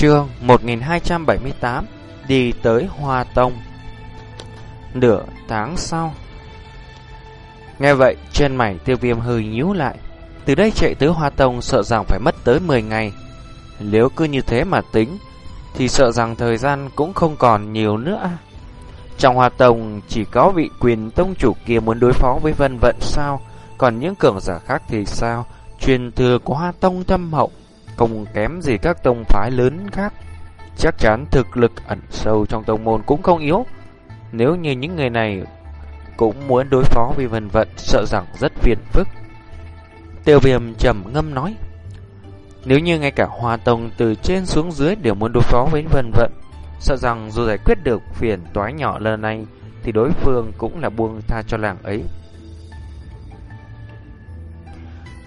Chương 1278 Đi tới Hoa Tông. Nửa tháng sau, Nghe vậy, trên mày tiêu viêm hơi nhíu lại. Từ đây chạy tới Hoa Tông, sợ rằng phải mất tới 10 ngày. Nếu cứ như thế mà tính, Thì sợ rằng thời gian cũng không còn nhiều nữa. Trong Hoa Tông, chỉ có vị quyền tông chủ kia muốn đối phó với vân vận sao? Còn những cường giả khác thì sao? Truyền thừa của Hoa Tông thâm hậu không kém gì các tông phái lớn khác. Chắc chắn thực lực ẩn sâu trong tông môn cũng không yếu. Nếu như những người này cũng muốn đối phó với vân vận, sợ rằng rất phiền phức. Tiêu viêm trầm ngâm nói, nếu như ngay cả Hoa Tông từ trên xuống dưới đều muốn đối phó với vân vận, sợ rằng dù giải quyết được phiền toái nhỏ lần này, thì đối phương cũng là buông tha cho làng ấy.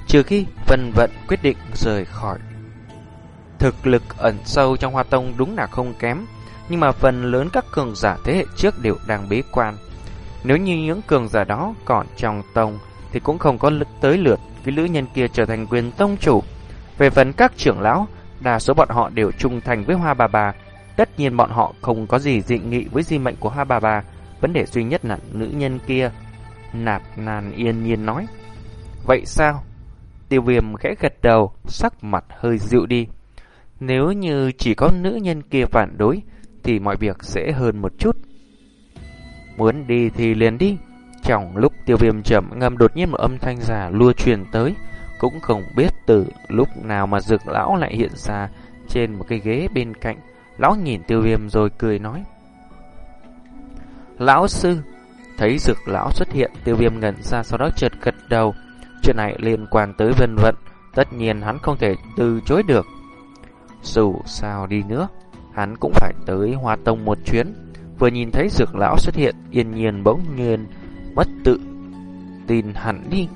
Trừ khi vân vận quyết định rời khỏi Thực lực ẩn sâu trong hoa tông đúng là không kém, nhưng mà phần lớn các cường giả thế hệ trước đều đang bế quan. Nếu như những cường giả đó còn trong tông thì cũng không có lực tới lượt cái nữ nhân kia trở thành quyền tông chủ. Về phần các trưởng lão, đa số bọn họ đều trung thành với Hoa Bà Bà. Tất nhiên bọn họ không có gì dị nghị với di mệnh của Hoa Bà Bà. Vấn đề duy nhất là nữ nhân kia. Nạp nàn yên nhiên nói. Vậy sao? Tiêu viêm khẽ gật đầu, sắc mặt hơi dịu đi. Nếu như chỉ có nữ nhân kia phản đối, Thì mọi việc sẽ hơn một chút. Muốn đi thì liền đi. Trong lúc tiêu viêm chậm ngâm đột nhiên một âm thanh giả lua truyền tới, Cũng không biết từ lúc nào mà dược lão lại hiện ra Trên một cái ghế bên cạnh. Lão nhìn tiêu viêm rồi cười nói, Lão sư. Thấy dược lão xuất hiện, Tiêu viêm ngẩn ra sau đó chợt gật đầu. Chuyện này liên quan tới vân vận, Tất nhiên hắn không thể từ chối được dù sao đi nữa, hắn cũng phải tới Hoa Tông một chuyến. Vừa nhìn thấy dược lão xuất hiện, yên nhiên bỗng nhiên mất tự tin hẳn đi.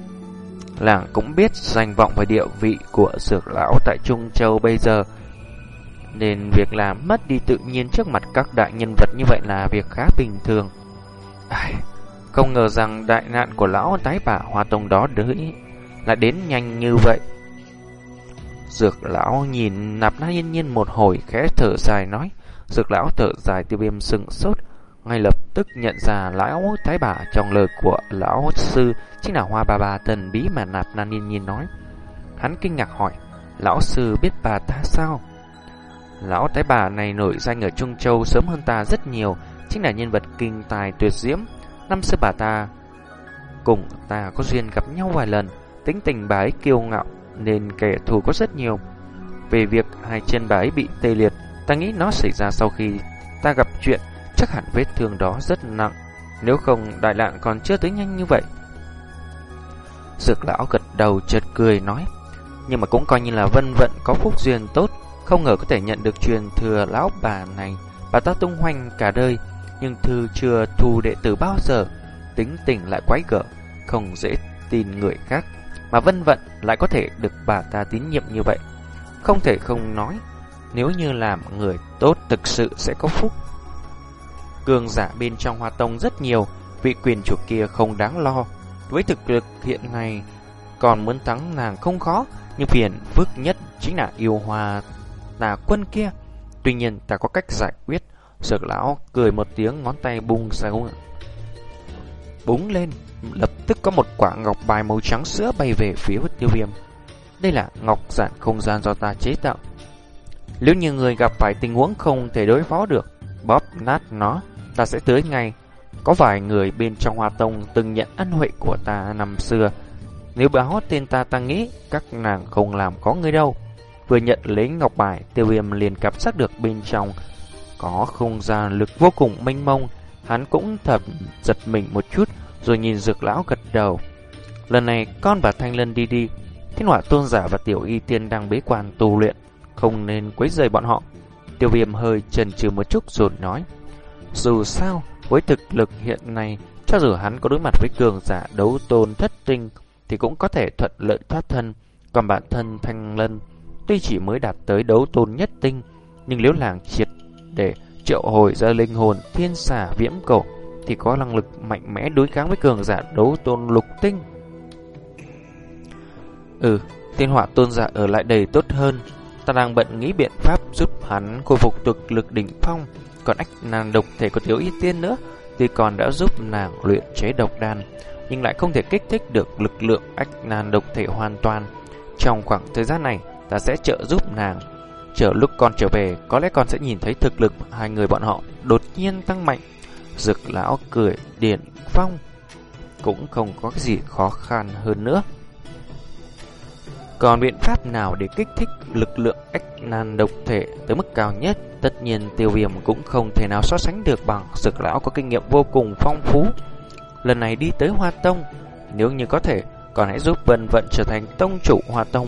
Làng cũng biết danh vọng và địa vị của dược lão tại Trung Châu bây giờ, nên việc làm mất đi tự nhiên trước mặt các đại nhân vật như vậy là việc khá bình thường. Ai, không ngờ rằng đại nạn của lão tái bả Hoa Tông đó đới lại đến nhanh như vậy. Dược lão nhìn nạp na yên nhiên một hồi khẽ thở dài nói. Dược lão thở dài tiêu viêm sừng sốt. Ngay lập tức nhận ra lão thái bà trong lời của lão sư chính là hoa bà bà thần bí mà nạp na yên nhiên nói. Hắn kinh ngạc hỏi, lão sư biết bà ta sao? Lão thái bà này nổi danh ở Trung Châu sớm hơn ta rất nhiều, chính là nhân vật kinh tài tuyệt diễm. Năm xưa bà ta cùng ta có duyên gặp nhau vài lần, tính tình bà ấy kiêu ngạo, nên kẻ thù có rất nhiều. Về việc hai chân bà ấy bị tê liệt, ta nghĩ nó xảy ra sau khi ta gặp chuyện, chắc hẳn vết thương đó rất nặng. Nếu không, đại lạng còn chưa tới nhanh như vậy. Dược lão gật đầu chợt cười nói, nhưng mà cũng coi như là vân vận có phúc duyên tốt, không ngờ có thể nhận được truyền thừa lão bà này. Bà ta tung hoành cả đời, nhưng thư chưa thu đệ tử bao giờ, tính tình lại quái gở, không dễ tin người khác mà vân vận lại có thể được bà ta tín nhiệm như vậy. Không thể không nói, nếu như làm người tốt thực sự sẽ có phúc. Cường giả bên trong hoa tông rất nhiều, vị quyền chủ kia không đáng lo. Với thực lực hiện nay, còn muốn thắng nàng không khó, nhưng phiền phức nhất chính là yêu hoa là quân kia. Tuy nhiên ta có cách giải quyết. Sược lão cười một tiếng ngón tay bung ra búng lên lập tức có một quả ngọc bài màu trắng sữa bay về phía tiêu viêm. Đây là ngọc giản không gian do ta chế tạo. Nếu như người gặp phải tình huống không thể đối phó được, bóp nát nó, ta sẽ tới ngay. Có vài người bên trong hoa tông từng nhận ân huệ của ta năm xưa. Nếu báo tên ta ta nghĩ các nàng không làm có người đâu. Vừa nhận lấy ngọc bài, tiêu viêm liền cảm giác được bên trong có không gian lực vô cùng mênh mông. Hắn cũng thật giật mình một chút, rồi nhìn dược lão gật đầu. Lần này con và Thanh Lân đi đi, thiên hỏa tôn giả và tiểu y tiên đang bế quan tu luyện, không nên quấy rầy bọn họ. Tiêu viêm hơi chần chừ một chút rồi nói, dù sao, với thực lực hiện nay, cho dù hắn có đối mặt với cường giả đấu tôn thất tinh, thì cũng có thể thuận lợi thoát thân. Còn bản thân Thanh Lân, tuy chỉ mới đạt tới đấu tôn nhất tinh, nhưng nếu làng triệt để triệu hồi ra linh hồn thiên xà viễm cổ, thì có năng lực mạnh mẽ đối kháng với cường giả đấu tôn lục tinh. Ừ, tiên họa tôn giả ở lại đầy tốt hơn. ta đang bận nghĩ biện pháp giúp hắn khôi phục thực lực đỉnh phong, còn ách nàng độc thể có thiếu y tiên nữa, tuy còn đã giúp nàng luyện chế độc đan, nhưng lại không thể kích thích được lực lượng ách nàng độc thể hoàn toàn. Trong khoảng thời gian này, ta sẽ trợ giúp nàng. Chờ lúc con trở về, có lẽ con sẽ nhìn thấy thực lực hai người bọn họ đột nhiên tăng mạnh. Dực lão cười điện phong, cũng không có cái gì khó khăn hơn nữa. Còn biện pháp nào để kích thích lực lượng ách nan độc thể tới mức cao nhất? Tất nhiên tiêu viêm cũng không thể nào so sánh được bằng dực lão có kinh nghiệm vô cùng phong phú. Lần này đi tới Hoa Tông, nếu như có thể, còn hãy giúp Vân Vận trở thành tông chủ Hoa Tông.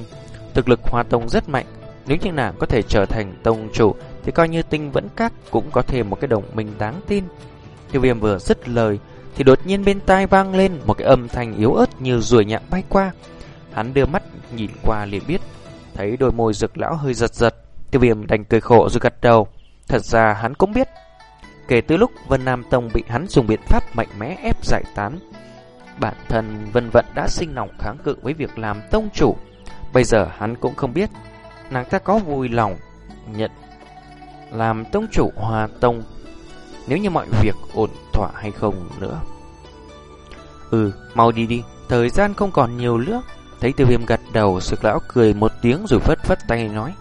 Thực lực Hoa Tông rất mạnh, nếu như nàng có thể trở thành tông chủ thì coi như tinh vẫn các cũng có thêm một cái đồng minh đáng tin. Tiêu viêm vừa dứt lời thì đột nhiên bên tai vang lên một cái âm thanh yếu ớt như ruồi nhạn bay qua. Hắn đưa mắt nhìn qua liền biết, thấy đôi môi rực lão hơi giật giật, tiêu viêm đành cười khổ rồi gật đầu. Thật ra hắn cũng biết, kể từ lúc Vân Nam Tông bị hắn dùng biện pháp mạnh mẽ ép giải tán, bản thân Vân Vận đã sinh lòng kháng cự với việc làm tông chủ. Bây giờ hắn cũng không biết, nàng ta có vui lòng nhận làm tông chủ hòa tông nếu như mọi việc ổn thỏa hay không nữa. Ừ, mau đi đi, thời gian không còn nhiều nữa. Thấy tiêu viêm gật đầu, sực lão cười một tiếng rồi vất vất tay nói.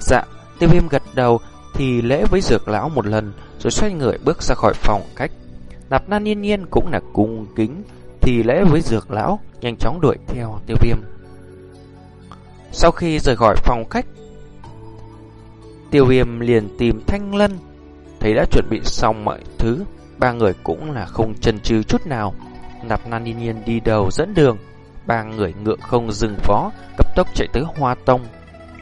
Dạ, tiêu viêm gật đầu thì lễ với dược lão một lần rồi xoay người bước ra khỏi phòng khách. Nạp nan nhiên nhiên cũng là cung kính thì lễ với dược lão nhanh chóng đuổi theo tiêu viêm. Sau khi rời khỏi phòng khách, tiêu viêm liền tìm thanh lân, thấy đã chuẩn bị xong mọi thứ, ba người cũng là không chần chừ chút nào. Nạp nan nhiên nhiên đi đầu dẫn đường, ba người ngựa không dừng phó, cấp tốc chạy tới Hoa Tông.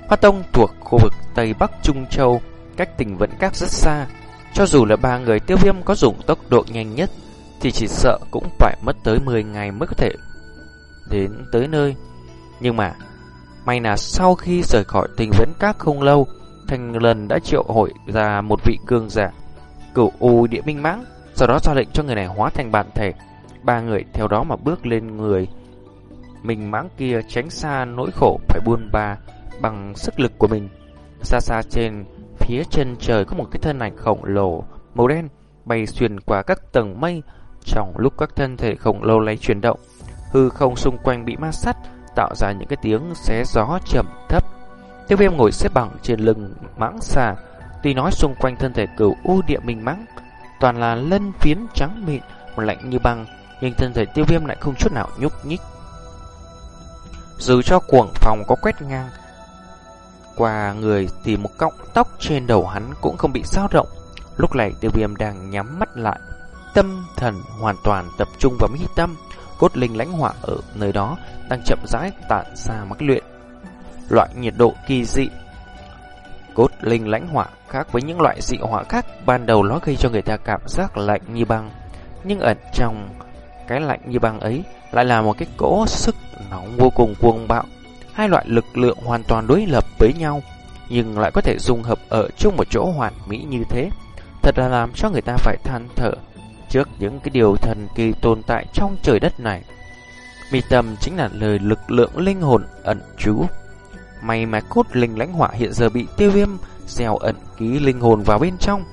Hoa Tông thuộc khu vực Tây Bắc Trung Châu, cách tỉnh Vẫn Các rất xa. Cho dù là ba người tiêu viêm có dùng tốc độ nhanh nhất, thì chỉ sợ cũng phải mất tới 10 ngày mới có thể đến tới nơi. Nhưng mà, may là sau khi rời khỏi tình vấn Các không lâu, Thành lần đã triệu hội ra một vị cường giả, cửu u địa minh mãng, sau đó ra lệnh cho người này hóa thành bản thể. Ba người theo đó mà bước lên người mình mãng kia tránh xa nỗi khổ phải buôn ba bằng sức lực của mình. Xa xa trên phía chân trời có một cái thân ảnh khổng lồ màu đen bay xuyên qua các tầng mây trong lúc các thân thể khổng lồ lấy chuyển động. Hư không xung quanh bị ma sát tạo ra những cái tiếng xé gió trầm thấp. Tiêu viêm ngồi xếp bằng trên lưng mãng xà, Tuy nói xung quanh thân thể cửu u địa minh mãng, Toàn là lân phiến trắng mịn Lạnh như băng, Nhưng thân thể tiêu viêm lại không chút nào nhúc nhích Dù cho cuồng phòng có quét ngang, Qua người thì một cọng tóc trên đầu hắn cũng không bị sao động Lúc này tiêu viêm đang nhắm mắt lại, Tâm thần hoàn toàn tập trung vào mi tâm Cốt linh lãnh hỏa ở nơi đó Đang chậm rãi tản ra mắc luyện. Loại nhiệt độ kỳ dị, Cốt linh lãnh hỏa khác với những loại dị hỏa khác Ban đầu nó gây cho người ta cảm giác lạnh như băng. Nhưng ẩn trong cái lạnh như băng ấy Lại là một cái cỗ sức nóng vô cùng cuồng bạo. Hai loại lực lượng hoàn toàn đối lập với nhau, Nhưng lại có thể dung hợp ở chung một chỗ hoàn mỹ như thế. Thật là làm cho người ta phải than thở. Trước những cái điều thần kỳ tồn tại trong trời đất này Mi tâm chính là lời lực lượng linh hồn ẩn trú May mà cốt linh lãnh hỏa hiện giờ bị tiêu viêm gieo ẩn ký linh hồn vào bên trong,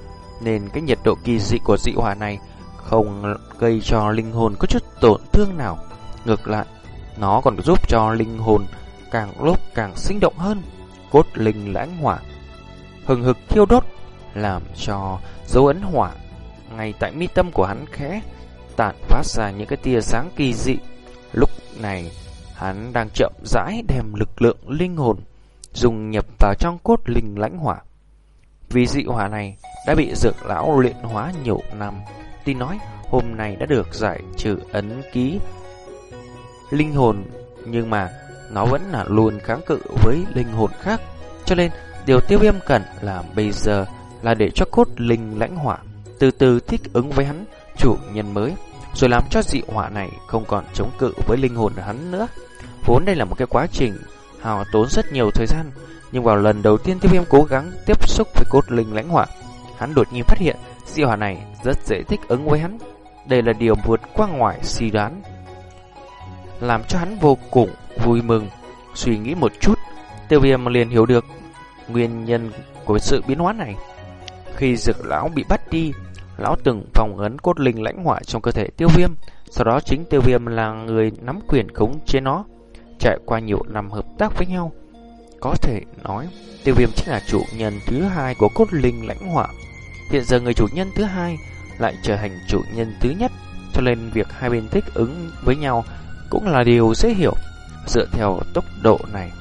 nên cái nhiệt độ kỳ dị của dị hỏa này không gây cho linh hồn có chút tổn thương nào. Ngược lại, nó còn giúp cho linh hồn càng lúc càng sinh động hơn. Cốt linh lãnh hỏa hừng hực thiêu đốt, làm cho dấu ấn hỏa ngay tại mi tâm của hắn khẽ tản phát ra những cái tia sáng kỳ dị. Lúc này, Hắn đang chậm rãi đem lực lượng linh hồn dùng nhập vào trong cốt linh lãnh hỏa. Vì dị hỏa này đã bị dược lão luyện hóa nhiều năm, tin nói hôm nay đã được giải trừ ấn ký linh hồn, nhưng mà nó vẫn là luôn kháng cự với linh hồn khác. Cho nên, điều tiêu viêm cần làm bây giờ là để cho cốt linh lãnh hỏa từ từ thích ứng với hắn, chủ nhân mới, rồi làm cho dị hỏa này không còn chống cự với linh hồn hắn nữa. Vốn đây là một cái quá trình hào tốn rất nhiều thời gian, nhưng vào lần đầu tiên tiêu viêm cố gắng tiếp xúc với cốt linh lãnh hỏa, hắn đột nhiên phát hiện dị hỏa này rất dễ thích ứng với hắn. Đây là điều vượt qua ngoài suy đoán, làm cho hắn vô cùng vui mừng. Suy nghĩ một chút, tiêu viêm liền hiểu được nguyên nhân của sự biến hóa này. Khi dược lão bị bắt đi, lão từng phòng ấn cốt linh lãnh hỏa trong cơ thể tiêu viêm, sau đó chính tiêu viêm là người nắm quyền khống chế nó. Trải qua nhiều năm hợp tác với nhau, có thể nói tiêu viêm chính là chủ nhân thứ hai của cốt linh lãnh hỏa. Hiện giờ người chủ nhân thứ hai lại trở thành chủ nhân thứ nhất, cho nên việc hai bên thích ứng với nhau cũng là điều dễ hiểu. Dựa theo tốc độ này,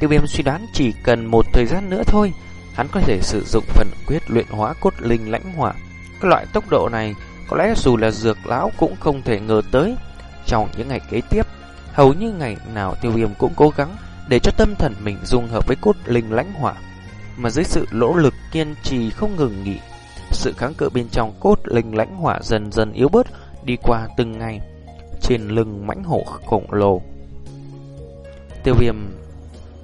tiêu viêm suy đoán chỉ cần một thời gian nữa thôi, hắn có thể sử dụng phần quyết luyện hóa cốt linh lãnh hỏa. Cái loại tốc độ này có lẽ dù là dược lão cũng không thể ngờ tới. Trong những ngày kế tiếp, hầu như ngày nào tiêu viêm cũng cố gắng để cho tâm thần mình dung hợp với cốt linh lãnh hỏa. Mà dưới sự lỗ lực kiên trì không ngừng nghỉ, sự kháng cự bên trong cốt linh lãnh hỏa dần dần yếu bớt đi qua từng ngày trên lưng mãnh hổ khổng lồ. Tiêu viêm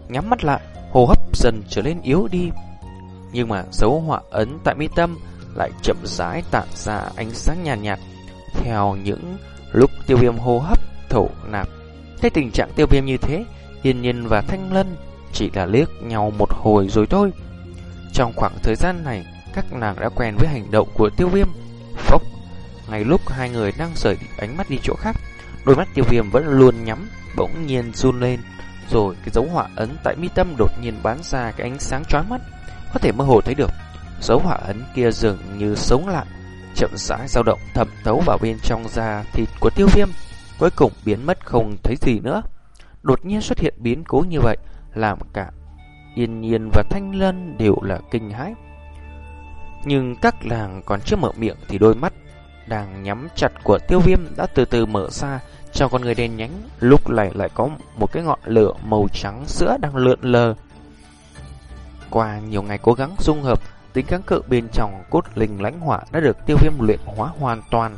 nhắm mắt lại, hô hấp dần trở nên yếu đi. Nhưng mà dấu họa ấn tại mi tâm lại chậm rãi tản ra ánh sáng nhàn nhạt, nhạt theo những lúc tiêu viêm hô hấp thổ nạp. Thấy tình trạng tiêu viêm như thế, Yên Nhiên và Thanh Lân chỉ là liếc nhau một hồi rồi thôi. Trong khoảng thời gian này, các nàng đã quen với hành động của tiêu viêm. Phốc, ngay lúc hai người đang rời ánh mắt đi chỗ khác, đôi mắt tiêu viêm vẫn luôn nhắm, bỗng nhiên run lên. Rồi cái dấu họa ấn tại mi tâm đột nhiên bán ra cái ánh sáng chói mắt, có thể mơ hồ thấy được. Dấu hỏa ấn kia dường như sống lại, chậm rãi dao động thẩm thấu vào bên trong da thịt của tiêu viêm, cuối cùng biến mất không thấy gì nữa. Đột nhiên xuất hiện biến cố như vậy, làm cả Yên Nhiên và Thanh Lân đều là kinh hãi. Nhưng các làng còn chưa mở miệng thì đôi mắt đang nhắm chặt của tiêu viêm đã từ từ mở ra trong con người đen nhánh. Lúc này lại có một cái ngọn lửa màu trắng sữa đang lượn lờ. Qua nhiều ngày cố gắng dung hợp, tính kháng cự bên trong cốt linh lãnh hỏa đã được tiêu viêm luyện hóa hoàn toàn.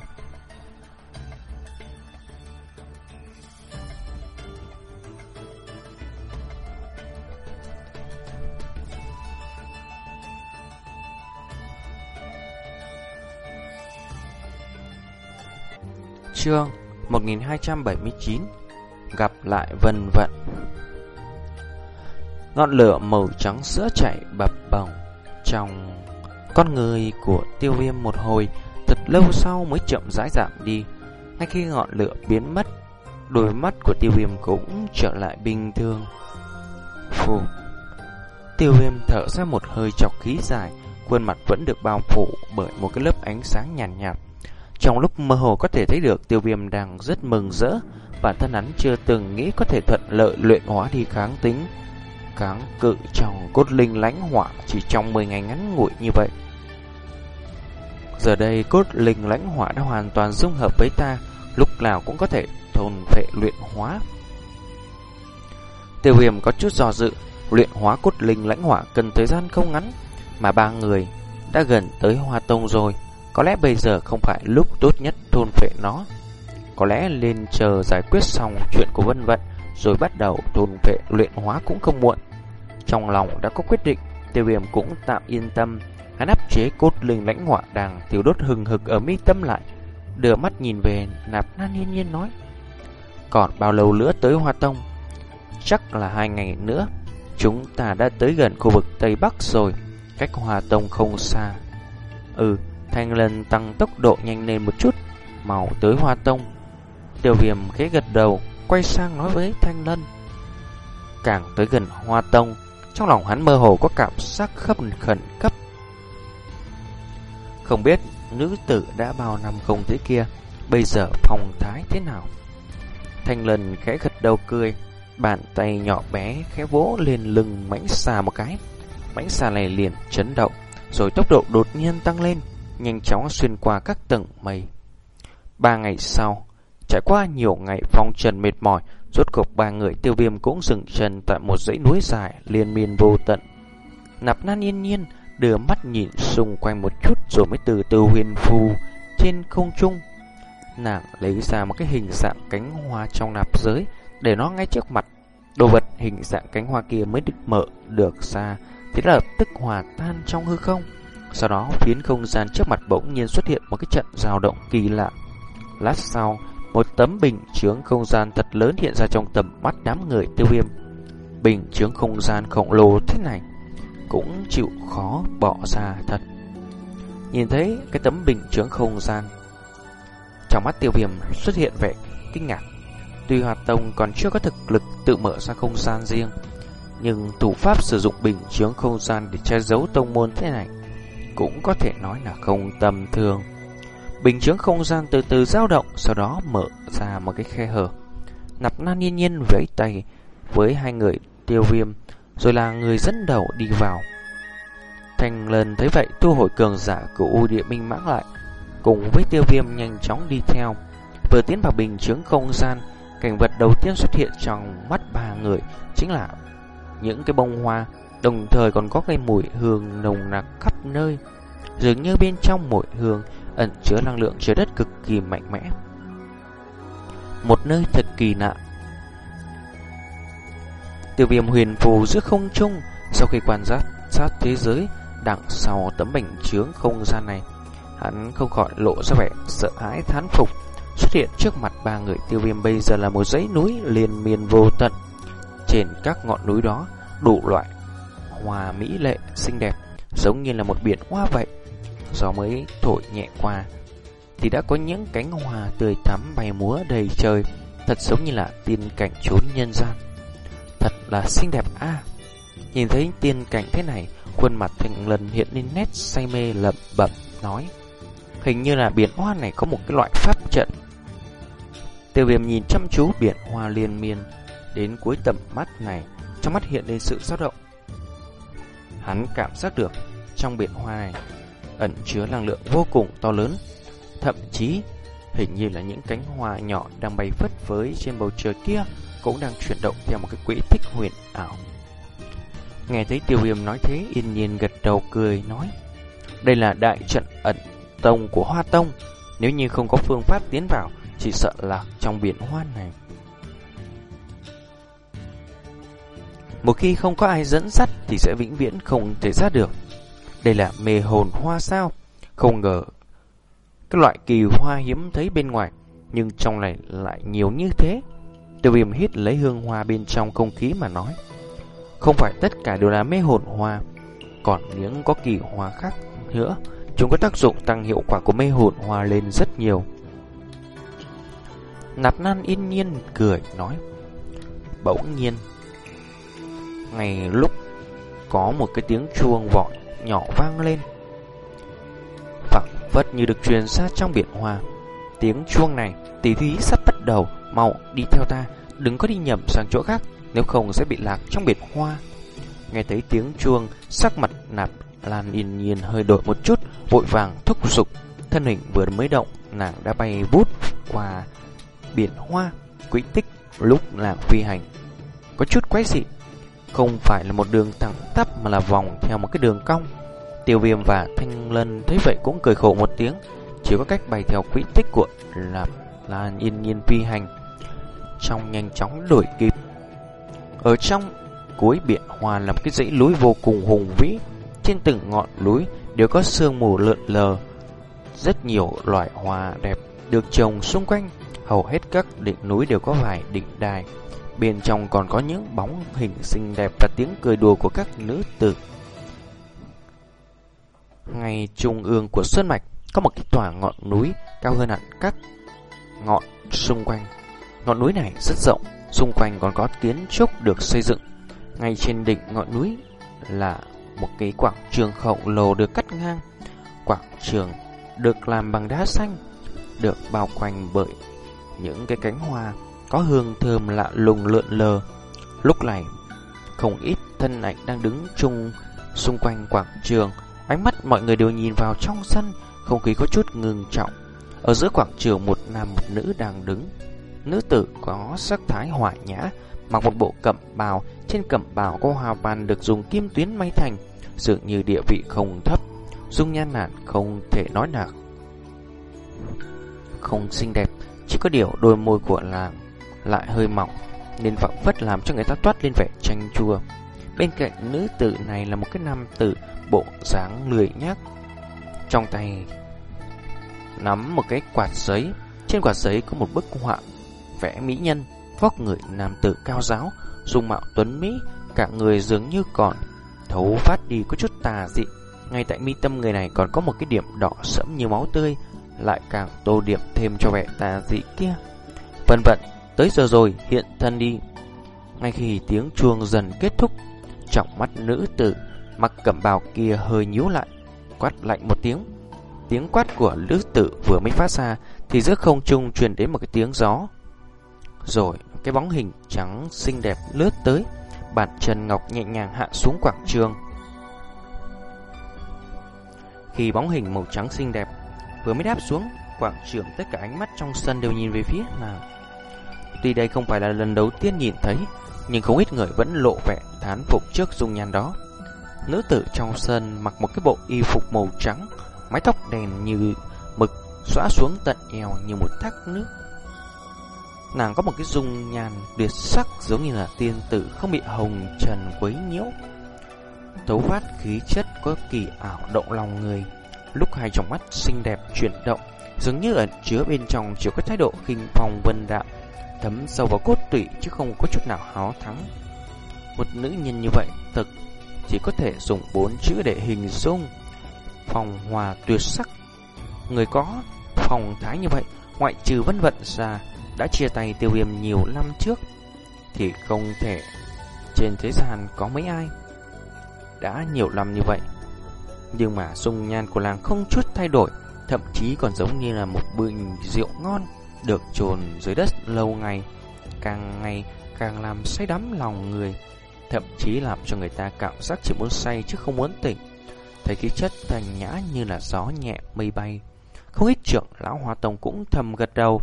Chương 1279 Gặp lại vân vận Ngọn lửa màu trắng sữa chảy bập bồng Trong con người của tiêu viêm một hồi Thật lâu sau mới chậm rãi giảm đi. Ngay khi ngọn lửa biến mất Đôi mắt của tiêu viêm cũng trở lại bình thường. Phù. Tiêu viêm thở ra một hơi chọc khí dài Khuôn mặt vẫn được bao phủ bởi một cái lớp ánh sáng nhàn nhạt, nhạt. Trong lúc mơ hồ có thể thấy được tiêu viêm đang rất mừng rỡ, bản thân hắn chưa từng nghĩ có thể thuận lợi luyện hóa đi kháng tính. Kháng cự trong cốt linh lãnh hỏa chỉ trong 10 ngày ngắn ngủi như vậy. Giờ đây cốt linh lãnh hỏa đã hoàn toàn dung hợp với ta, lúc nào cũng có thể thôn vệ luyện hóa. Tiêu viêm có chút dò dự, luyện hóa cốt linh lãnh hỏa cần thời gian không ngắn, mà ba người đã gần tới hoa tông rồi. Có lẽ bây giờ không phải lúc tốt nhất thôn phệ nó. Có lẽ lên chờ giải quyết xong chuyện của Vân Vận rồi bắt đầu thôn phệ luyện hóa cũng không muộn. Trong lòng đã có quyết định, tiêu viêm cũng tạm yên tâm. Hắn áp chế cốt linh lãnh hỏa đang thiêu đốt hừng hực ở mi tâm lại. Đưa mắt nhìn về, nạp nan nhiên nhiên nói. Còn bao lâu nữa tới Hoa Tông? Chắc là hai ngày nữa. Chúng ta đã tới gần khu vực Tây Bắc rồi, cách Hoa Tông không xa. Ừ, Thanh Lân tăng tốc độ nhanh lên một chút, màu tới Hoa Tông. Tiêu Viêm khẽ gật đầu, quay sang nói với Thanh Lân. Càng tới gần Hoa Tông, trong lòng hắn mơ hồ có cảm giác khấp khẩn cấp. Không biết nữ tử đã bao năm không thế kia, bây giờ phong thái thế nào? Thanh lần khẽ gật đầu cười, bàn tay nhỏ bé khẽ vỗ lên lưng mãnh xà một cái. Mãnh xà này liền chấn động, rồi tốc độ đột nhiên tăng lên, nhanh chóng xuyên qua các tầng mây. Ba ngày sau, trải qua nhiều ngày phong trần mệt mỏi, rốt cục ba người tiêu viêm cũng dừng chân tại một dãy núi dài liên miên vô tận. Nạp nan yên nhiên đưa mắt nhìn xung quanh một chút rồi mới từ từ huyền phù trên không trung. Nàng lấy ra một cái hình dạng cánh hoa trong nạp giới để nó ngay trước mặt. Đồ vật hình dạng cánh hoa kia mới được mở được ra thì lập tức hòa tan trong hư không. Sau đó phiến không gian trước mặt bỗng nhiên xuất hiện một cái trận dao động kỳ lạ. Lát sau, một tấm bình chướng không gian thật lớn hiện ra trong tầm mắt đám người tiêu viêm. bình chướng không gian khổng lồ thế này cũng chịu khó bỏ ra thật. Nhìn thấy cái tấm bình chướng không gian, trong mắt tiêu viêm xuất hiện vẻ kinh ngạc. Tuy Hoạt Tông còn chưa có thực lực tự mở ra không gian riêng, nhưng thủ pháp sử dụng bình chướng không gian để che giấu tông môn thế này cũng có thể nói là không tầm thường. Bình chướng không gian từ từ dao động, sau đó mở ra một cái khe hở. Nạp Nan nhiên nhiên vẫy tay với hai người tiêu viêm, rồi là người dẫn đầu đi vào. Thành lần thấy vậy thu hồi cường giả của U Địa Minh mãng lại, cùng với tiêu viêm nhanh chóng đi theo. Vừa tiến vào bình chướng không gian, cảnh vật đầu tiên xuất hiện trong mắt ba người chính là những cái bông hoa, đồng thời còn có cái mùi hương nồng nặc khắp nơi. Dường như bên trong mùi hương ẩn chứa năng lượng trái đất cực kỳ mạnh mẽ. Một nơi thật kỳ lạ. Tiêu viêm huyền phù giữa không trung sau khi quan sát sát thế giới đằng sau tấm bình chướng không gian này. Hắn không khỏi lộ ra vẻ sợ hãi thán phục. Xuất hiện trước mặt ba người tiêu viêm bây giờ là một dãy núi liền miên vô tận. Trên các ngọn núi đó, đủ loại hoa mỹ lệ, xinh đẹp, giống như là một biển hoa vậy. Gió mới thổi nhẹ qua, thì đã có những cánh hoa tươi thắm bay múa đầy trời, thật giống như là tiên cảnh trốn nhân gian. Thật là xinh đẹp a. Nhìn thấy tiên cảnh thế này, khuôn mặt Thanh Lân hiện lên nét say mê lẩm bẩm nói: "Hình như là biển hoa này có một cái loại pháp trận." Tiêu Viêm nhìn chăm chú biển hoa liên miên đến cuối tầm mắt này, trong mắt hiện lên sự dao động. Hắn cảm giác được trong biển hoa này ẩn chứa năng lượng vô cùng to lớn, thậm chí hình như là những cánh hoa nhỏ đang bay phất phới trên bầu trời kia cũng đang chuyển động theo một cái quỹ tích huyền ảo. Nghe thấy tiêu viêm nói thế, yên nhiên gật đầu cười nói, đây là đại trận ẩn tông của hoa tông, nếu như không có phương pháp tiến vào, chỉ sợ lạc trong biển hoa này. Một khi không có ai dẫn dắt thì sẽ vĩnh viễn không thể ra được. Đây là mê hồn hoa sao? Không ngờ các loại kỳ hoa hiếm thấy bên ngoài, nhưng trong này lại nhiều như thế. Tiêu viêm hít lấy hương hoa bên trong không khí mà nói. Không phải tất cả đều là mê hồn hoa, còn những có kỳ hoa khác nữa. Chúng có tác dụng tăng hiệu quả của mê hồn hoa lên rất nhiều. Nạp nan yên nhiên cười nói. Bỗng nhiên, ngay lúc có một cái tiếng chuông vọng nhỏ vang lên. Phẳng phất như được truyền ra trong biển hoa. Tiếng chuông này tỷ thí sắp bắt đầu, mau đi theo ta, đừng có đi nhầm sang chỗ khác, nếu không sẽ bị lạc trong biển hoa. Nghe thấy tiếng chuông, sắc mặt nạp Lan yên nhiên hơi đổi một chút, vội vàng thúc giục. Thân hình vừa mới động, nàng đã bay vút qua biển hoa, quỹ tích lúc nàng phi hành. Có chút quái dị, không phải là một đường thẳng tắp mà là vòng theo một cái đường cong. Tiêu viêm và Thanh Lân thấy vậy cũng cười khổ một tiếng, chỉ có cách bày theo quỹ tích của làm là yên nhiên phi hành, trong nhanh chóng đổi kịp. Ở trong cuối biển hoa là một cái dãy núi vô cùng hùng vĩ, trên từng ngọn núi đều có sương mù lượn lờ. Rất nhiều loại hoa đẹp được trồng xung quanh, hầu hết các đỉnh núi đều có vài đỉnh đài. Bên trong còn có những bóng hình xinh đẹp và tiếng cười đùa của các nữ tử. Ngay trung ương của Sơn Mạch có một cái tòa ngọn núi cao hơn hẳn các ngọn xung quanh. Ngọn núi này rất rộng, xung quanh còn có kiến trúc được xây dựng. Ngay trên đỉnh ngọn núi là một cái quảng trường khổng lồ được cắt ngang. Quảng trường được làm bằng đá xanh, được bao quanh bởi những cái cánh hoa có hương thơm lạ lùng lượn lờ. Lúc này, không ít thân ảnh đang đứng chung xung quanh quảng trường, ánh mắt mọi người đều nhìn vào trong sân, không khí có chút ngừng trọng. Ở giữa quảng trường một nam một nữ đang đứng. Nữ tử có sắc thái hỏa nhã, mặc một bộ cẩm bào, trên cẩm bào có hoa văn được dùng kim tuyến may thành, dường như địa vị không thấp. Dung nhan nạn không thể nói là không xinh đẹp, chỉ có điều đôi môi của nàng lại hơi mỏng, nên vọng phất làm cho người ta toát lên vẻ chanh chua. Bên cạnh nữ tử này là một cái nam tử bộ dáng lười nhác. Trong tay nắm một cái quạt giấy, trên quạt giấy có một bức họa vẽ mỹ nhân, vóc người nam tử cao giáo, dung mạo tuấn mỹ, cả người dường như còn thấu phát đi có chút tà dị. Ngay tại mi tâm người này còn có một cái điểm đỏ sẫm như máu tươi, lại càng tô điểm thêm cho vẻ tà dị kia. Vân vân tới giờ rồi, hiện thân đi. Ngay khi tiếng chuông dần kết thúc, trọng mắt nữ tử mặc cẩm bào kia hơi nhíu lại, quát lạnh một tiếng. Tiếng quát của nữ tử vừa mới phát ra thì giữa không trung truyền đến một cái tiếng gió. Rồi, cái bóng hình trắng xinh đẹp lướt tới, bàn chân ngọc nhẹ nhàng hạ xuống quảng trường. Khi bóng hình màu trắng xinh đẹp vừa mới đáp xuống quảng trường, tất cả ánh mắt trong sân đều nhìn về phía nàng. Tuy đây không phải là lần đầu tiên nhìn thấy, nhưng không ít người vẫn lộ vẻ thán phục trước dung nhan đó. Nữ tử trong sân mặc một cái bộ y phục màu trắng, mái tóc đèn như mực xõa xuống tận eo như một thác nước. Nàng có một cái dung nhan tuyệt sắc giống như là tiên tử không bị hồng trần quấy nhiễu. Tấu phát khí chất có kỳ ảo động lòng người. Lúc hai tròng mắt xinh đẹp chuyển động, dường như ẩn chứa bên trong chiều có thái độ khinh phong vân đạm, thấm sâu vào cốt tủy chứ không có chút nào háo thắng. Một nữ nhân như vậy thực chỉ có thể dùng bốn chữ để hình dung. Phòng hòa tuyệt sắc. Người có phòng thái như vậy, ngoại trừ vân vận ra, đã chia tay tiêu viêm nhiều năm trước, thì không thể trên thế gian có mấy ai. Đã nhiều năm như vậy, nhưng mà dung nhan của làng không chút thay đổi, thậm chí còn giống như là một bình rượu ngon được trồn dưới đất lâu ngày, càng ngày càng làm say đắm lòng người, thậm chí làm cho người ta cảm giác chỉ muốn say chứ không muốn tỉnh. Thấy khí chất thành nhã như là gió nhẹ mây bay. Không ít trưởng lão hoa tông cũng thầm gật đầu.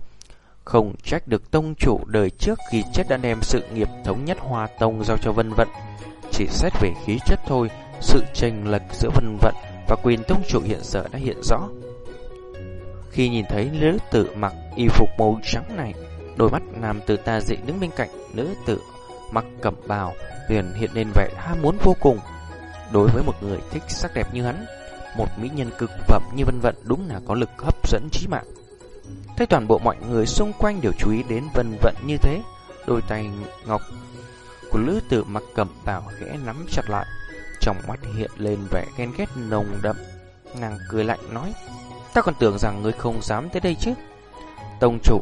Không trách được tông chủ đời trước khi chết đã đem sự nghiệp thống nhất hoa tông giao cho vân vận. Chỉ xét về khí chất thôi, sự chênh lệch giữa vân vận và quyền tông chủ hiện giờ đã hiện rõ. Khi nhìn thấy nữ tử mặc y phục màu trắng này, đôi mắt nam tử ta dị đứng bên cạnh nữ tử mặc cẩm bào liền hiện lên vẻ ham muốn vô cùng. Đối với một người thích sắc đẹp như hắn, một mỹ nhân cực phẩm như Vân Vận đúng là có lực hấp dẫn trí mạng. Thấy toàn bộ mọi người xung quanh đều chú ý đến Vân Vận như thế, đôi tay ngọc của lữ tử mặc cẩm bào khẽ nắm chặt lại, trong mắt hiện lên vẻ ghen ghét nồng đậm. Nàng cười lạnh nói, ta còn tưởng rằng ngươi không dám tới đây chứ. Tông chủ,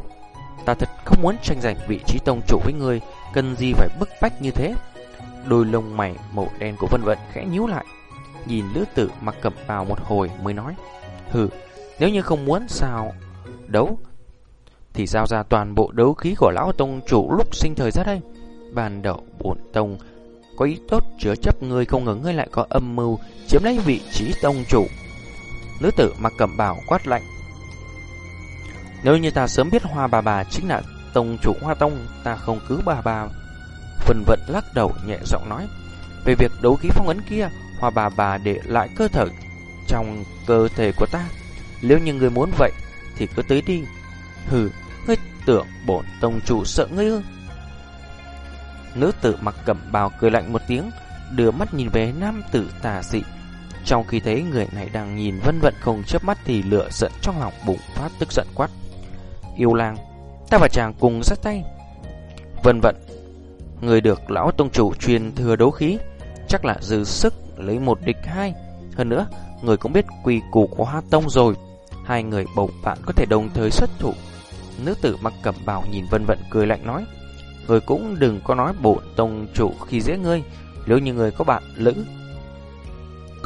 ta thật không muốn tranh giành vị trí tông chủ với ngươi, cần gì phải bức bách như thế. Đôi lông mày màu đen của Vân Vận khẽ nhíu lại, nhìn lữ tử mặc cẩm vào một hồi mới nói, hừ, nếu như không muốn sao đấu thì giao ra toàn bộ đấu khí của lão tông chủ lúc sinh thời ra đây. Ban đầu bổn tông có ý tốt chứa chấp ngươi không ngờ ngươi lại có âm mưu chiếm lấy vị trí tông chủ. Nữ tử mặc cẩm bào quát lạnh. Nếu như ta sớm biết hoa bà bà chính là tông chủ hoa tông, ta không cứ bà bà. Phần vận lắc đầu nhẹ giọng nói. Về việc đấu khí phong ấn kia, hoa bà bà để lại cơ thể trong cơ thể của ta. Nếu như người muốn vậy, thì cứ tới đi. Hừ, ngươi tưởng bổn tông chủ sợ ngươi ư? Nữ tử mặc cẩm bào cười lạnh một tiếng, đưa mắt nhìn về nam tử tà dị. Trong khi thấy người này đang nhìn vân vận không chớp mắt thì lửa giận trong lòng bùng phát tức giận quát. Yêu lang, ta và chàng cùng sát tay. Vân vận, người được lão tông chủ truyền thừa đấu khí, chắc là dư sức lấy một địch hai. Hơn nữa, người cũng biết quy củ của hoa tông rồi. Hai người bầu bạn có thể đồng thời xuất thủ. Nữ tử mặc cẩm bào nhìn vân vận cười lạnh nói. Người cũng đừng có nói bộ tông chủ khi dễ ngươi Nếu như người có bạn lữ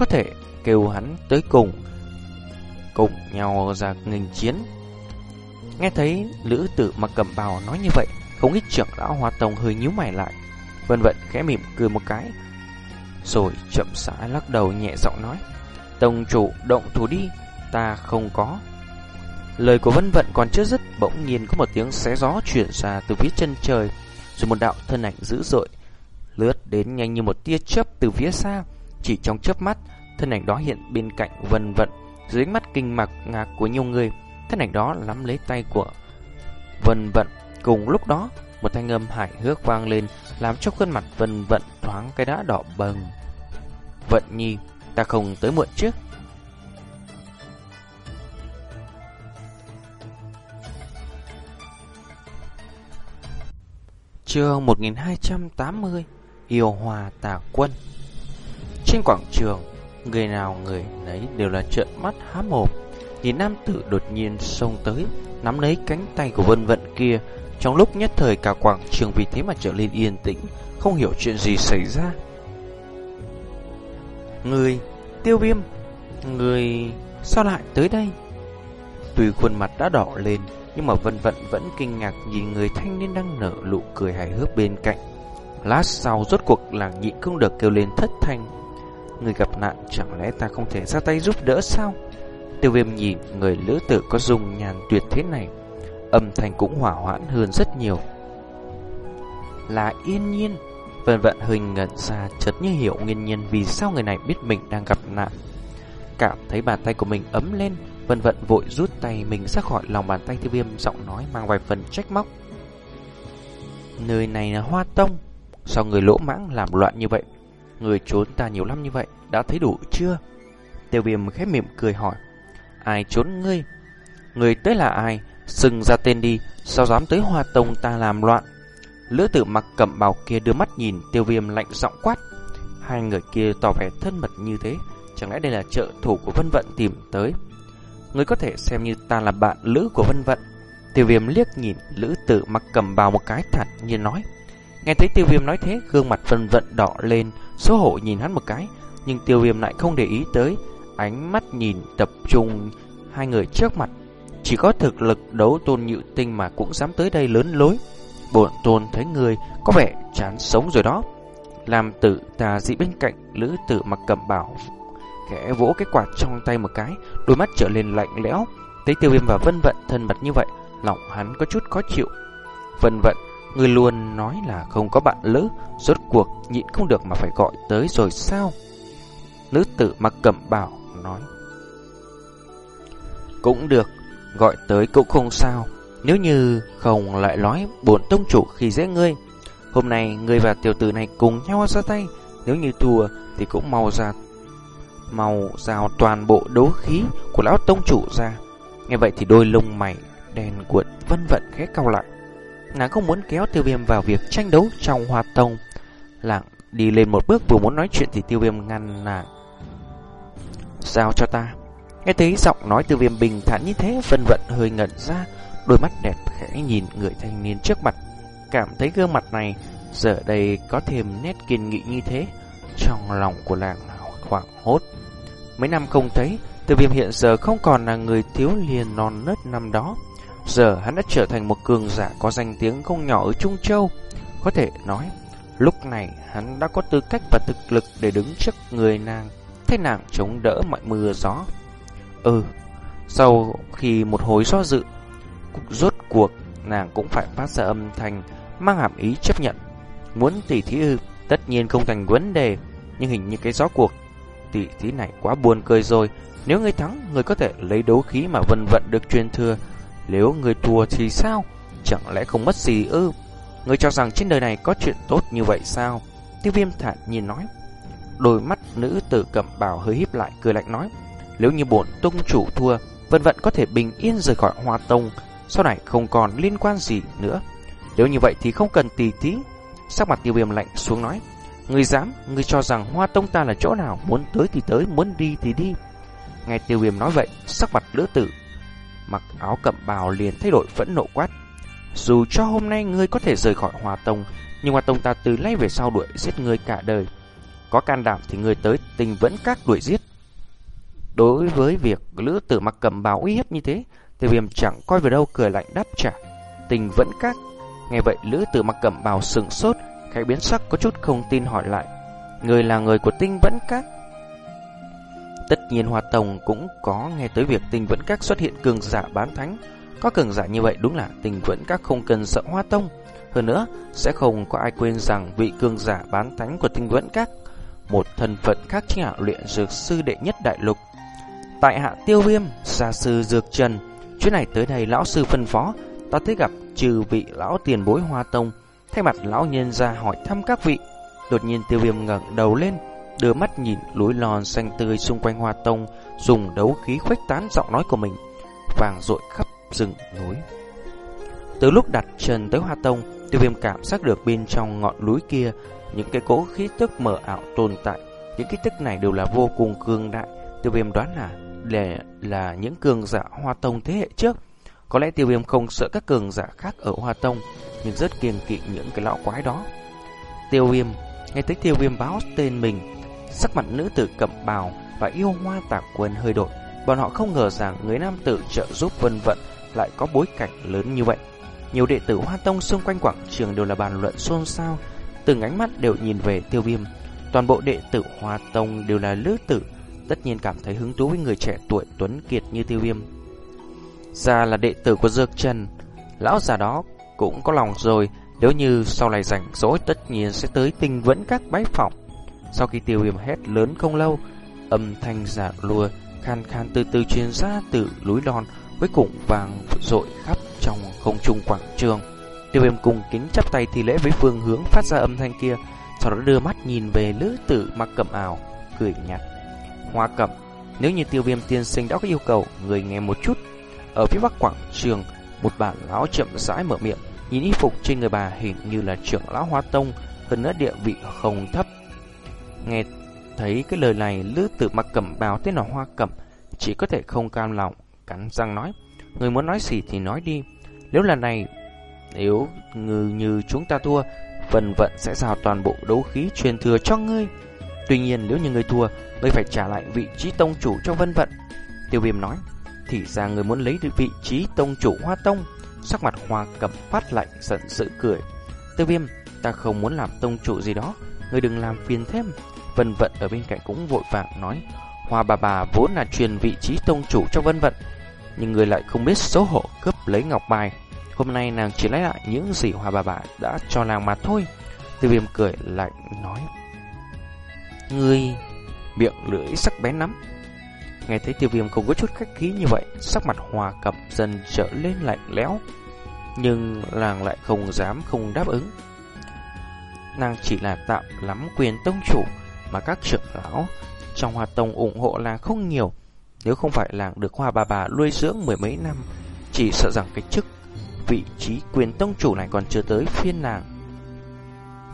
có thể kêu hắn tới cùng Cùng nhau ra nghênh chiến Nghe thấy lữ tử mặc cầm bào nói như vậy Không ít trưởng lão hoa tông hơi nhíu mày lại Vân vận khẽ mỉm cười một cái Rồi chậm rãi lắc đầu nhẹ giọng nói Tông chủ động thủ đi Ta không có Lời của Vân Vận còn chưa dứt, bỗng nhiên có một tiếng xé gió chuyển ra từ phía chân trời, rồi một đạo thân ảnh dữ dội lướt đến nhanh như một tia chớp từ phía xa. Chỉ trong chớp mắt, thân ảnh đó hiện bên cạnh Vân Vận, dưới mắt kinh mạc ngạc của nhiều người. Thân ảnh đó nắm lấy tay của Vân Vận. Cùng lúc đó, một thanh âm hài hước vang lên, làm cho khuôn mặt Vân Vận thoáng cái đã đỏ bừng. Vận Nhi, ta không tới muộn chứ? Chương 1280 Yêu Hòa Tà Quân trên quảng trường, Người nào người nấy đều là trợn mắt há mồm. Nhìn nam tử đột nhiên xông tới, Nắm lấy cánh tay của vân vận kia. Trong lúc nhất thời cả quảng trường Vì thế mà trở lên yên tĩnh, Không hiểu chuyện gì xảy ra. Người, Tiêu viêm, Người Sao lại tới đây? Tuy khuôn mặt đã đỏ lên, Nhưng mà vân vận vẫn kinh ngạc Nhìn người thanh niên đang nở nụ cười hài hước bên cạnh. Lát sau rốt cuộc là nhịn không được kêu lên thất thanh. Người gặp nạn chẳng lẽ ta không thể ra tay giúp đỡ sao? Tiêu viêm nhìn người lữ tử có dùng nhàn tuyệt thế này. Âm thanh cũng hỏa hoãn hơn rất nhiều. Là yên nhiên. Vân vận hình ngẩn ra, chợt như hiểu nguyên nhân vì sao người này biết mình đang gặp nạn. Cảm thấy bàn tay của mình ấm lên, Vân vận vội rút tay mình ra khỏi lòng bàn tay tiêu viêm, Giọng nói mang vài phần trách móc. Nơi này là hoa tông. Sao người lỗ mãng làm loạn như vậy? Người trốn ta nhiều năm như vậy, Đã thấy đủ chưa? Tiêu viêm khép mỉm cười hỏi. Ai trốn ngươi? Người tới là ai? Sừng ra tên đi, Sao dám tới hoa tông ta làm loạn? Lữ tử mặc cẩm bào kia đưa mắt nhìn Tiêu viêm lạnh giọng quát. Hai người kia tỏ vẻ thân mật như thế, Chẳng lẽ đây là trợ thủ của Vân Vận tìm tới? Người có thể xem như ta là bạn lữ của Vân Vận. Tiêu viêm liếc nhìn Lữ tử mặc cầm bào một cái thật như nói. Nghe thấy tiêu viêm nói thế, Gương mặt Vân Vận đỏ lên Xấu hổ nhìn hắn một cái, Nhưng tiêu viêm lại không để ý tới. Ánh mắt nhìn tập trung Hai người trước mặt. Chỉ có thực lực đấu tôn nhự tinh mà cũng dám tới đây lớn lối. Bộn tôn thấy người có vẻ chán sống rồi đó. Làm tử tà dị bên cạnh, Lữ tử mặc cầm bảo, Khẽ vỗ cái quạt trong tay một cái, Đôi mắt trở lên lạnh lẽo. Thấy tiêu viêm và vân vận thân mật như vậy, Lòng hắn có chút khó chịu. Vân vận Người luôn nói là không có bạn lữ, Rốt cuộc nhịn không được mà phải gọi tới rồi sao? Nữ tử mặc cẩm bảo nói. Cũng được, Gọi tới cũng không sao. Nếu như không lại nói Bổn tông chủ khi dễ ngươi, Hôm nay ngươi và tiểu tử này cùng nhau ra tay. Nếu như thua thì cũng mau ra màu rào toàn bộ đấu khí của lão tông chủ ra. Nghe vậy thì đôi lông mày đèn cuộn, vân vận khẽ cao lại. Nàng không muốn kéo tiêu viêm vào việc tranh đấu trong hoạt tông. Lạng đi lên một bước vừa muốn nói chuyện thì tiêu viêm ngăn nàng. Giao cho ta? Nghe thấy giọng nói tiêu viêm bình thản như thế phân vận hơi ngẩn ra, Đôi mắt đẹp khẽ nhìn người thanh niên trước mặt. Cảm thấy gương mặt này Giờ đây có thêm nét kiên nghị như thế Trong lòng của làng khoảng hốt. Mấy năm không thấy, Tiêu viêm hiện giờ không còn là người thiếu liền non nớt năm đó. Giờ hắn đã trở thành một cường giả có danh tiếng không nhỏ ở Trung Châu. Có thể nói, Lúc này hắn đã có tư cách và thực lực để đứng trước người nàng Thế nàng chống đỡ mọi mưa gió. Ừ Sau khi một hồi do dự Rốt cuộc nàng cũng phải phát ra âm thanh Mang hàm ý chấp nhận. Muốn tỉ thí ư, Tất nhiên không thành vấn đề, Nhưng hình như cái gió cuộc Tỉ thí này quá buồn cười rồi. Nếu người thắng Người có thể lấy đấu khí mà vân vận được truyền thừa nếu người thua thì sao? Chẳng lẽ không mất gì ư? Người cho rằng trên đời này có chuyện tốt như vậy sao? Tiêu viêm thản nhìn nói. Đôi mắt nữ tử cẩm bào hơi híp lại cười lạnh nói. Nếu như bổn tung chủ thua, vân vận có thể bình yên rời khỏi hoa tông, sau này không còn liên quan gì nữa. Nếu như vậy thì không cần tì tí. Sắc mặt tiêu viêm lạnh xuống nói. Người dám, người cho rằng hoa tông ta là chỗ nào, muốn tới thì tới, muốn đi thì đi. Nghe tiêu viêm nói vậy, sắc mặt nữ tử mặc áo cẩm bào liền thay đổi phẫn nộ quát. Dù cho hôm nay ngươi có thể rời khỏi Hòa Tông, nhưng Hòa Tông ta từ nay về sau đuổi giết ngươi cả đời. Có can đảm thì ngươi tới tình vẫn các đuổi giết. Đối với việc lữ tử mặc cẩm bào uy hiếp như thế, thì viêm chẳng coi vào đâu cười lạnh đáp trả. Tình vẫn các. Nghe vậy lữ tử mặc cẩm bào sừng sốt, khẽ biến sắc có chút không tin hỏi lại. Người là người của tinh vẫn các. Tất nhiên Hoa Tông cũng có nghe tới việc tình vẫn các xuất hiện cường giả bán thánh. Có cường giả như vậy đúng là tình vẫn các không cần sợ Hoa Tông. Hơn nữa, sẽ không có ai quên rằng vị cường giả bán thánh của tinh vẫn các, một thân phận khác chính là luyện dược sư đệ nhất đại lục. Tại hạ tiêu viêm, gia sư dược trần, chuyến này tới đây lão sư phân phó, ta thấy gặp trừ vị lão tiền bối Hoa Tông, thay mặt lão nhân ra hỏi thăm các vị. Đột nhiên tiêu viêm ngẩng đầu lên, đưa mắt nhìn lối lòn xanh tươi xung quanh hoa tông, dùng đấu khí khuếch tán giọng nói của mình, vàng rội khắp rừng núi. Từ lúc đặt chân tới hoa tông, Tiêu viêm cảm giác được bên trong ngọn núi kia những cái cỗ khí tức mờ ảo tồn tại. Những khí tức này đều là vô cùng cường đại. Tiêu viêm đoán là là, là những cường giả hoa tông thế hệ trước. Có lẽ tiêu viêm không sợ các cường giả khác ở hoa tông, nhưng rất kiêng kỵ những cái lão quái đó. Tiêu viêm, nghe thấy tiêu viêm báo tên mình, sắc mặt nữ tử cẩm bào và yêu hoa tả quân hơi đổi. Bọn họ không ngờ rằng người nam tử trợ giúp vân vận lại có bối cảnh lớn như vậy. Nhiều đệ tử Hoa Tông xung quanh quảng trường đều là bàn luận xôn xao, từng ánh mắt đều nhìn về tiêu viêm. Toàn bộ đệ tử Hoa Tông đều là lứa tử, tất nhiên cảm thấy hứng thú với người trẻ tuổi tuấn kiệt như tiêu viêm. Ra là đệ tử của Dược Trần, lão già đó cũng có lòng rồi, nếu như sau này rảnh rỗi tất nhiên sẽ tới tinh vẫn các bái phỏng sau khi tiêu viêm hét lớn không lâu, âm thanh giả lùa, khan khan từ từ truyền ra từ núi đòn cuối cùng vàng rội khắp trong không trung quảng trường. Tiêu viêm cùng kính chắp tay thi lễ với phương hướng phát ra âm thanh kia, sau đó đưa mắt nhìn về lữ tử mặc cẩm ảo, cười nhạt. Hoa cẩm, nếu như tiêu viêm tiên sinh đã có yêu cầu, người nghe một chút. Ở phía bắc quảng trường, một bản lão chậm rãi mở miệng, nhìn y phục trên người bà hình như là trưởng lão hoa tông, hơn nữa địa vị không thấp. Nghe thấy cái lời này, lữ tử mặc cẩm bào tên là hoa cẩm, chỉ có thể không cam lòng, cắn răng nói. Người muốn nói gì thì nói đi. Nếu lần này, nếu ngư như chúng ta thua, phần vận sẽ giao toàn bộ đấu khí truyền thừa cho ngươi. Tuy nhiên nếu như ngươi thua, ngươi phải trả lại vị trí tông chủ cho vân vận. Tiêu viêm nói, thì ra người muốn lấy được vị trí tông chủ hoa tông. Sắc mặt hoa cẩm phát lạnh giận dữ cười. Tiêu viêm, ta không muốn làm tông chủ gì đó, người đừng làm phiền thêm. Vân vận ở bên cạnh cũng vội vàng nói, hoa bà bà vốn là truyền vị trí tông chủ cho vân vận. Nhưng người lại không biết xấu hổ cướp lấy ngọc bài Hôm nay nàng chỉ lấy lại những gì Hoa bà bà đã cho nàng mà thôi. Tiêu viêm cười lạnh nói. Ngươi miệng lưỡi sắc bén lắm. Nghe thấy tiêu viêm không có chút khách khí như vậy, sắc mặt hòa cập dần trở lên lạnh lẽo. Nhưng nàng lại không dám không đáp ứng. Nàng chỉ là tạm lắm quyền tông chủ mà các trưởng lão trong hòa tông ủng hộ là không nhiều. Nếu không phải làng được hoa bà bà nuôi dưỡng mười mấy năm, chỉ sợ rằng cái chức vị trí quyền tông chủ này còn chưa tới phiên nàng.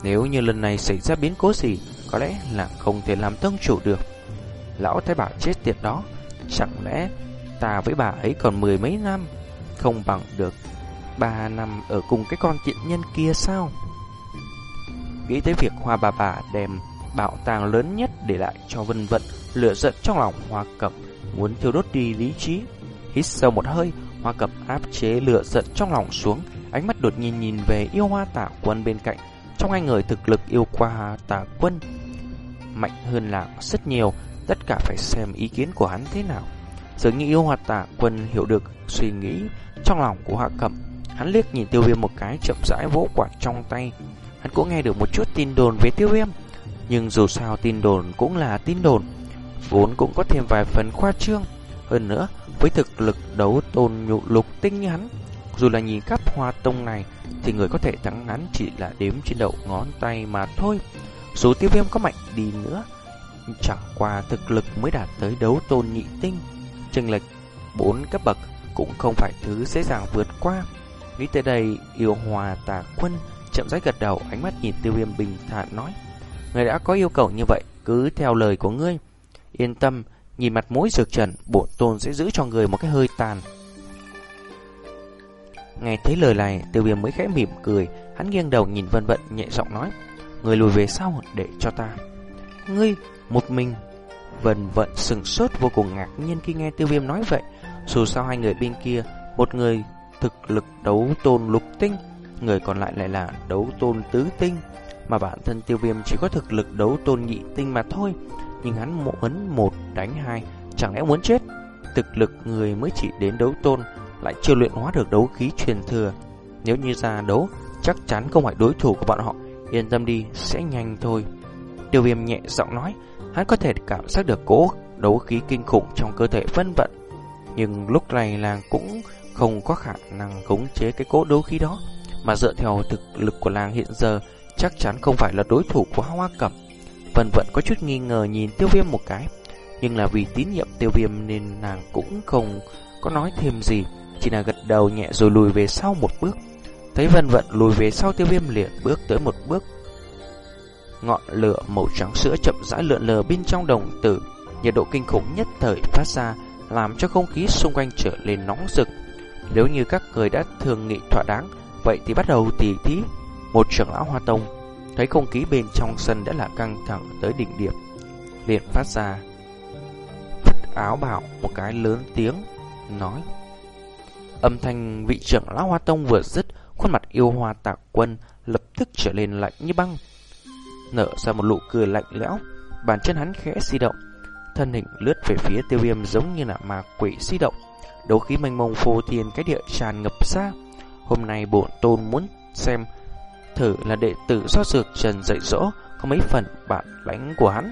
Nếu như lần này xảy ra biến cố gì, có lẽ là không thể làm tông chủ được. Lão thái bà chết tiệt đó, chẳng lẽ ta với bà ấy còn mười mấy năm, không bằng được ba năm ở cùng cái con tiện nhân kia sao? Nghĩ tới việc hoa bà bà đem bảo tàng lớn nhất để lại cho vân vận, lửa giận trong lòng hoa cẩm, muốn thiêu đốt đi lý trí. Hít sâu một hơi, Hoa cẩm áp chế lửa giận trong lòng xuống, ánh mắt đột nhiên nhìn về yêu hoa tả quân bên cạnh. Trong hai người thực lực yêu qua tả quân mạnh hơn là rất nhiều, tất cả phải xem ý kiến của hắn thế nào. Dường như yêu hoa tả quân hiểu được suy nghĩ trong lòng của Hạ Cẩm. Hắn liếc nhìn tiêu viêm một cái chậm rãi vỗ quạt trong tay. Hắn cũng nghe được một chút tin đồn về tiêu viêm. Nhưng dù sao tin đồn cũng là tin đồn. Vốn cũng có thêm vài phần khoa trương. Hơn nữa, với thực lực đấu tôn nhụ lục tinh như hắn, dù là nhìn cấp hoa tông này, thì người có thể thắng hắn chỉ là đếm trên đầu ngón tay mà thôi. Dù tiêu viêm có mạnh đi nữa, chẳng qua thực lực mới đạt tới đấu tôn nhị tinh. Chênh lệch bốn cấp bậc cũng không phải thứ dễ dàng vượt qua. Nghĩ tới đây, yêu hòa tà quân chậm rãi gật đầu, ánh mắt nhìn tiêu viêm bình thản nói. Người đã có yêu cầu như vậy, cứ theo lời của ngươi. Yên tâm, Nhìn mặt mũi dược trần, bổn tôn sẽ giữ cho người một cái hơi tàn. Nghe thấy lời này, tiêu viêm mới khẽ mỉm cười, hắn nghiêng đầu nhìn vân vận nhẹ giọng nói, người lùi về sau để cho ta. Ngươi, một mình. Vân vận sừng sốt vô cùng ngạc nhiên khi nghe tiêu viêm nói vậy. Dù sao hai người bên kia, một người thực lực đấu tôn lục tinh, người còn lại lại là đấu tôn tứ tinh, mà bản thân tiêu viêm chỉ có thực lực đấu tôn nhị tinh mà thôi nhưng hắn muốn một đánh hai, chẳng lẽ muốn chết? Thực lực người mới chỉ đến đấu tôn, lại chưa luyện hóa được đấu khí truyền thừa. Nếu như ra đấu, chắc chắn không phải đối thủ của bọn họ. Yên tâm đi, sẽ nhanh thôi. Tiêu viêm nhẹ giọng nói, hắn có thể cảm giác được cố đấu khí kinh khủng trong cơ thể vân vận. Nhưng lúc này là cũng không có khả năng khống chế cái cố đấu khí đó. Mà dựa theo thực lực của làng hiện giờ, chắc chắn không phải là đối thủ của hoa cẩm. Vân vẫn có chút nghi ngờ nhìn tiêu viêm một cái Nhưng là vì tín nhiệm tiêu viêm nên nàng cũng không có nói thêm gì Chỉ là gật đầu nhẹ rồi lùi về sau một bước Thấy vân vận lùi về sau tiêu viêm liền bước tới một bước. Ngọn lửa màu trắng sữa chậm rãi lượn lờ bên trong đồng tử, nhiệt độ kinh khủng nhất thời phát ra, làm cho không khí xung quanh trở lên nóng rực. Nếu như các người đã thường nghị thỏa đáng, vậy thì bắt đầu tỉ thí. Một trưởng lão hoa tông thấy không khí bên trong sân đã là căng thẳng tới đỉnh điểm, liền phát ra phất áo bảo một cái lớn tiếng nói: Âm thanh vị trưởng lão hoa tông vừa dứt, khuôn mặt yêu hoa tạc quân lập tức trở lên lạnh như băng, nở ra một nụ cười lạnh lẽo. Bàn chân hắn khẽ di động, thân hình lướt về phía tiêu viêm giống như là ma quỷ di động. Đấu khí mênh mông phô thiên cái địa tràn ngập ra. Hôm nay bổn tôn muốn xem thử là đệ tử do dược trần dạy dỗ có mấy phần bản lãnh của hắn.